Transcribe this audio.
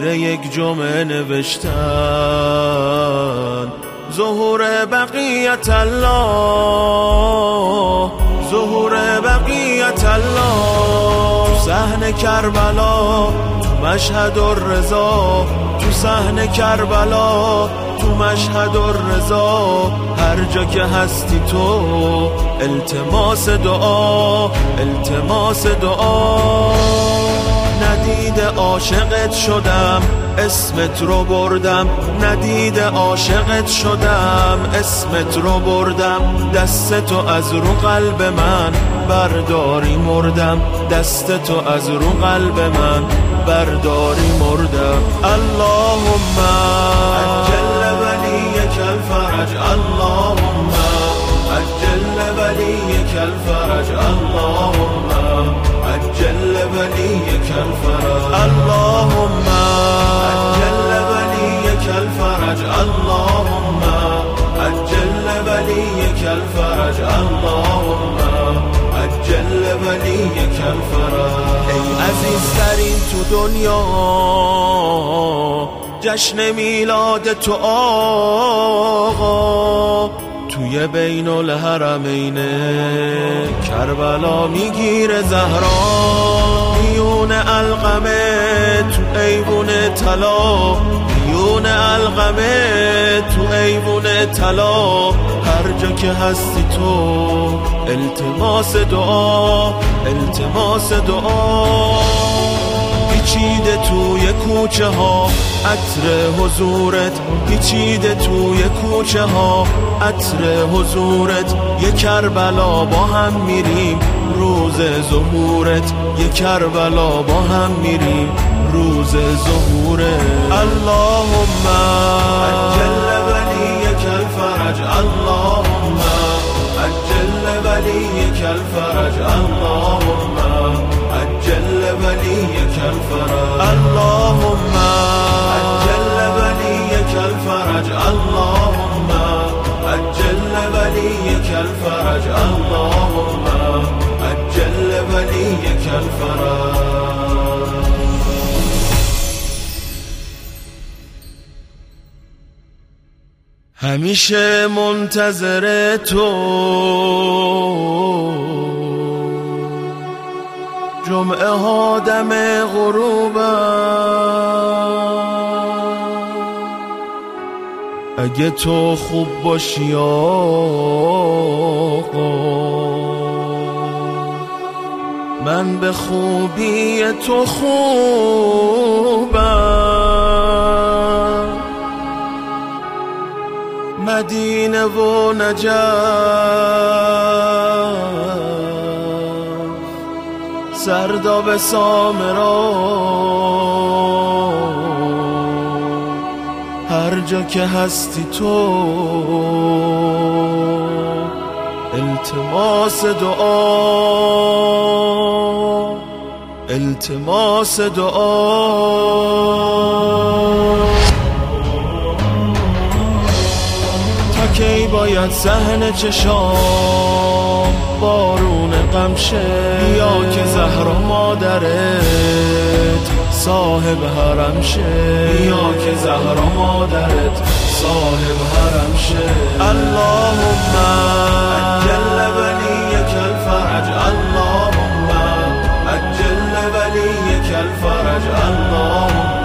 زیر یک جمعه نوشتن. ظهور بقیت الله ظهور بقیت الله. تو کربلا تو مشهد الرضا. تو سحن کربلا تو مشهد الرضا. هر جا که هستی تو التماس دعا التماس دعا. ندید عاشقت شدم اسمت رو بردم. ندید عاشقت شدم اسمت رو بردم. دستتو از رو قلب من برداری مردم. دستتو از رو قلب من برداری مردم. اللهم عجل ولیک الفرج. اللهم عجل ولیک الفرج. اللهم اللهم عجل ولیک الفرج. اللهم عجل ولیک الفرج. ای عزیز ترین تو دنیا جشن میلاد تو آقا. توی بین الحرمین کربلا می‌گیره زهرا. میون القمه تو ایوون طلا. القمه تو ایوون طلا هر جا که هستی تو التماس دعا التماس دعا. پیچیده توی کوچه ها عطر حضورت. پیچیده توی کوچه ها عطر حضورت. یه کربلا با هم میریم روز ظهورت یه کربلا با هم میریم روز ظهورت اللهم عجل ولیک الفرج. اللهم عجل ولیک الفرج. اللهم عجل ولیک الفرج. اللهم عجل ولیک الفرج. اللهم عجل ولیک الفرج. اللهم عجل ولیک الفرج. همیشه منتظر تو. جمعه ها دم اگه تو خوب باشی آقا. من به خوبی تو خوبم. مدینه و نجف. سرداب سامرا. هر جا که هستی تو التماس دعا. التماس دعا. باید صحنه چشام بارون قمشه یا که زهرا مادرت صاحب حرم شه یا که زهرا مادرت صاحب حرم شه اللهم اجل ولیک الفرج. اللهم اجل ولیک الفرج. اللهم